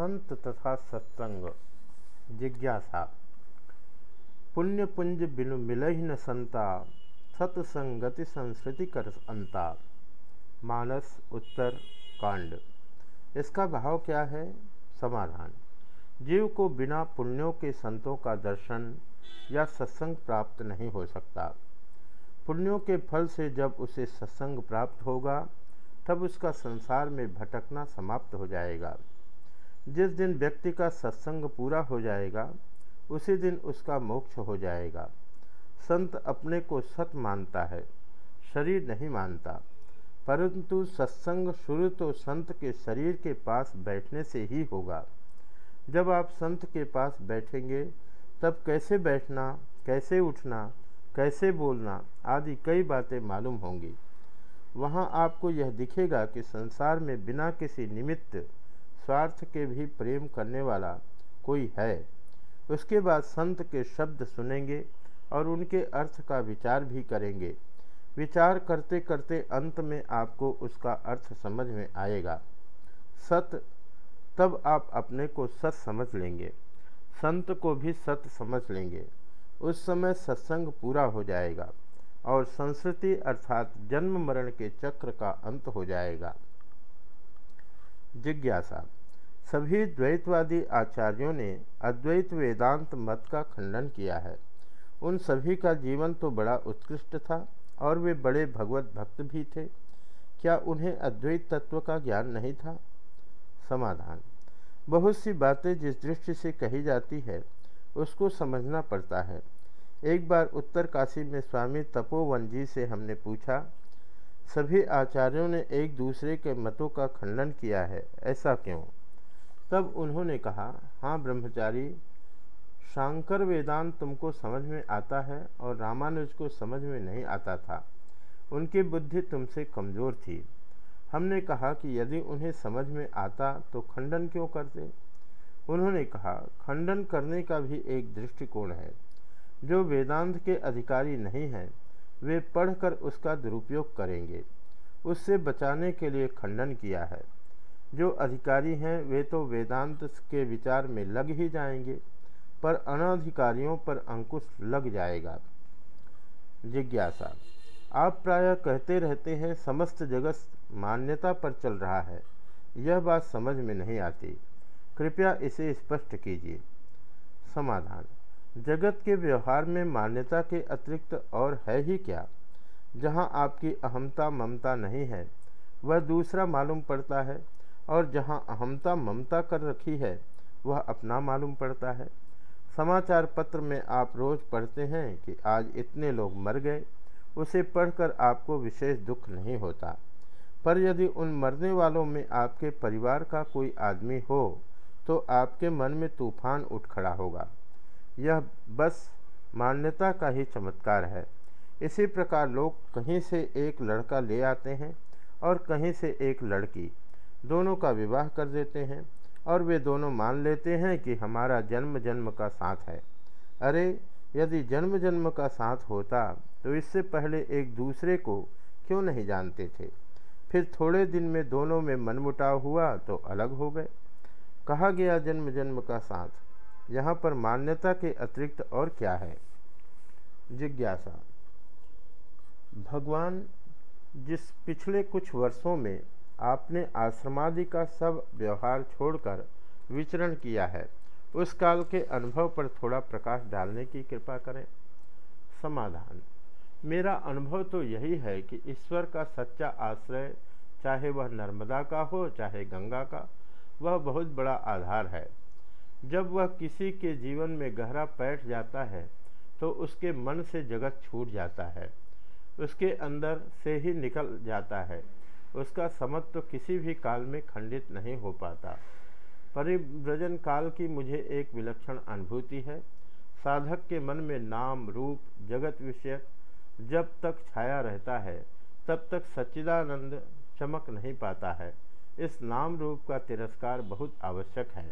संत तथा सत्संग। जिज्ञासा। पुण्य पुंज बिनु मिलहि न संता, सतसंगति संस्कृति कर अंता। मानस, उत्तर, कांड। इसका भाव क्या है? समाधान। जीव को बिना पुण्यों के संतों का दर्शन या सत्संग प्राप्त नहीं हो सकता। पुण्यों के फल से जब उसे सत्संग प्राप्त होगा, तब उसका संसार में भटकना समाप्त हो जाएगा। जिस दिन व्यक्ति का सत्संग पूरा हो जाएगा, उसी दिन उसका मोक्ष हो जाएगा। संत अपने को सत मानता है, शरीर नहीं मानता। परंतु सत्संग शुरू तो संत के शरीर के पास बैठने से ही होगा। जब आप संत के पास बैठेंगे, तब कैसे बैठना, कैसे उठना, कैसे बोलना आदि कई बातें मालूम होंगी। वहाँ आपको यह दिखेगा कि संसार में बिना किसी निमित्त स्वार्थ के भी प्रेम करने वाला कोई है। उसके बाद संत के शब्द सुनेंगे और उनके अर्थ का विचार भी करेंगे। विचार करते करते अंत में आपको उसका अर्थ समझ में आएगा। सत, तब आप अपने को सत समझ लेंगे। संत को भी सत समझ लेंगे। उस समय सत्संग पूरा हो जाएगा और संस्कृति अर्थात जन्म मरण के चक्र का अंत हो जाएगा। जिज्ञासा। सभी द्वैतवादी आचार्यों ने अद्वैत वेदांत मत का खंडन किया है। उन सभी का जीवन तो बड़ा उत्कृष्ट था और वे बड़े भगवत भक्त भी थे। क्या उन्हें अद्वैत तत्व का ज्ञान नहीं था? समाधान। बहुत सी बातें जिस दृष्टि से कही जाती है, उसको समझना पड़ता है। एक बार उत्तर काशी में स्वामी तपोवन जी से हमने पूछा सभी आचार्यों ने एक दूसरे के मतों का खंडन किया है, ऐसा क्यों? तब उन्होंने कहा हाँ ब्रह्मचारी, शांकर वेदांत तुमको समझ में आता है और रामानुज को समझ में नहीं आता था। उनकी बुद्धि तुमसे कमज़ोर थी। हमने कहा कि यदि उन्हें समझ में आता तो खंडन क्यों करते? उन्होंने कहा, खंडन करने का भी एक दृष्टिकोण है। जो वेदांत के अधिकारी नहीं हैं वे पढ़कर उसका दुरुपयोग करेंगे। उससे बचाने के लिए खंडन किया है। जो अधिकारी हैं, वे तो वेदांत के विचार में लग ही जाएँगे, पर अनाधिकारियों पर अंकुश लग जाएगा। जिज्ञासा। आप प्रायः कहते रहते हैं, समस्त जगत मान्यता पर चल रहा है। यह बात समझ में नहीं आती। कृपया इसे स्पष्ट कीजिए। समाधान। जगत के व्यवहार में मान्यता के अतिरिक्त और है ही क्या? जहाँ आपकी अहमता ममता नहीं है, वह दूसरा मालूम पड़ता है, और जहाँ अहमता ममता कर रखी है, वह अपना मालूम पड़ता है। समाचार पत्र में आप रोज़ पढ़ते हैं कि आज इतने लोग मर गए, उसे पढ़कर आपको विशेष दुख नहीं होता। पर यदि उन मरने वालों में आपके परिवार का कोई आदमी हो तो आपके मन में तूफ़ान उठ खड़ा होगा। यह बस मान्यता का ही चमत्कार है। इसी प्रकार लोग कहीं से एक लड़का ले आते हैं और कहीं से एक लड़की। दोनों का विवाह कर देते हैं और वे दोनों मान लेते हैं कि हमारा जन्म जन्म का साथ है। अरे, यदि जन्म जन्म का साथ होता तो इससे पहले एक दूसरे को क्यों नहीं जानते थे? फिर थोड़े दिन में दोनों में मनमुटाव हुआ तो अलग हो गए। कहा गया जन्म जन्म का साथ। यहाँ पर मान्यता के अतिरिक्त और क्या है? जिज्ञासा। भगवान, जिस पिछले कुछ वर्षों में आपने आश्रमादि का सब व्यवहार छोड़कर विचरण किया है, उस काल के अनुभव पर थोड़ा प्रकाश डालने की कृपा करें। समाधान। मेरा अनुभव तो यही है कि ईश्वर का सच्चा आश्रय, चाहे वह नर्मदा का हो, चाहे गंगा का, वह बहुत बड़ा आधार है। जब वह किसी के जीवन में गहरा बैठ जाता है तो उसके मन से जगत छूट जाता है। उसके अंदर से ही निकल जाता है। उसका समत्व तो किसी भी काल में खंडित नहीं हो पाता। परिव्रजन काल की मुझे एक विलक्षण अनुभूति है। साधक के मन में नाम, रूप, जगत विषय जब तक छाया रहता है, तब तक सच्चिदानंद चमक नहीं पाता है। इस नाम रूप का तिरस्कार बहुत आवश्यक है।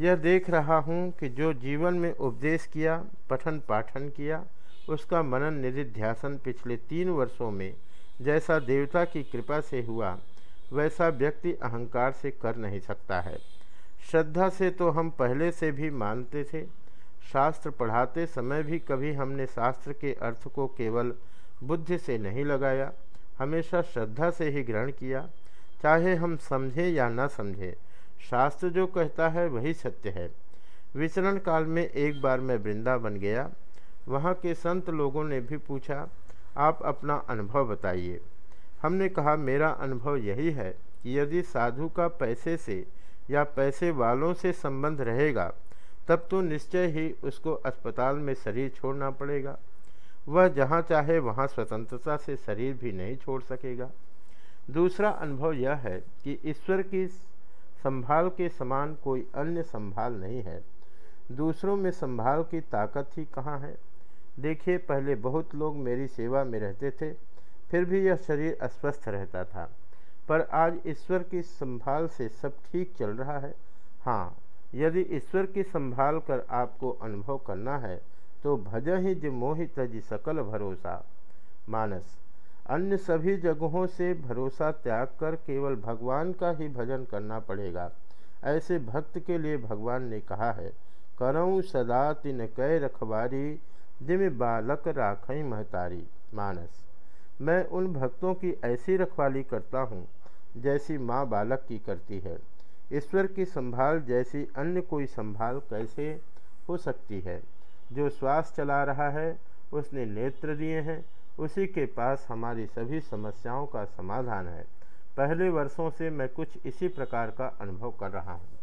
यह देख रहा हूँ कि जो जीवन में उपदेश किया, पठन पाठन किया, उसका मनन निधिध्यासन पिछले तीन वर्षों में जैसा देवता की कृपा से हुआ, वैसा व्यक्ति अहंकार से कर नहीं सकता है। श्रद्धा से तो हम पहले से भी मानते थे। शास्त्र पढ़ाते समय भी कभी हमने शास्त्र के अर्थ को केवल बुद्धि से नहीं लगाया, हमेशा श्रद्धा से ही ग्रहण किया, चाहे हम समझें या न समझे। शास्त्र जो कहता है वही सत्य है। विचरण काल में एक बार मैं वृंदावन गया, वहाँ के संत लोगों ने भी पूछा, आप अपना अनुभव बताइए। हमने कहा, मेरा अनुभव यही है कि यदि साधु का पैसे से या पैसे वालों से संबंध रहेगा, तब तो निश्चय ही उसको अस्पताल में शरीर छोड़ना पड़ेगा। वह जहाँ चाहे वहाँ स्वतंत्रता से शरीर भी नहीं छोड़ सकेगा। दूसरा अनुभव यह है कि ईश्वर की संभाल के समान कोई अन्य संभाल नहीं है। दूसरों में संभाल की ताकत ही कहाँ है? देखिए, पहले बहुत लोग मेरी सेवा में रहते थे, फिर भी यह शरीर अस्वस्थ रहता था। पर आज ईश्वर की संभाल से सब ठीक चल रहा है। हाँ यदि ईश्वर की संभाल कर आपको अनुभव करना है तो भज ही जो मोहित जी सकल भरोसा। मानस अन्य सभी जगहों से भरोसा त्याग कर केवल भगवान का ही भजन करना पड़ेगा। ऐसे भक्त के लिए भगवान ने कहा है, करऊँ सदा तिन कै रखवारी जिम बालक राखई महतारी। मानस, मैं उन भक्तों की ऐसी रखवाली करता हूँ जैसी माँ बालक की करती है। ईश्वर की संभाल जैसी अन्य कोई संभाल कैसे हो सकती है? जो श्वास चला रहा है, उसने नेत्र दिए हैं उसी के पास हमारी सभी समस्याओं का समाधान है। पहले वर्षों से मैं कुछ इसी प्रकार का अनुभव कर रहा हूँ।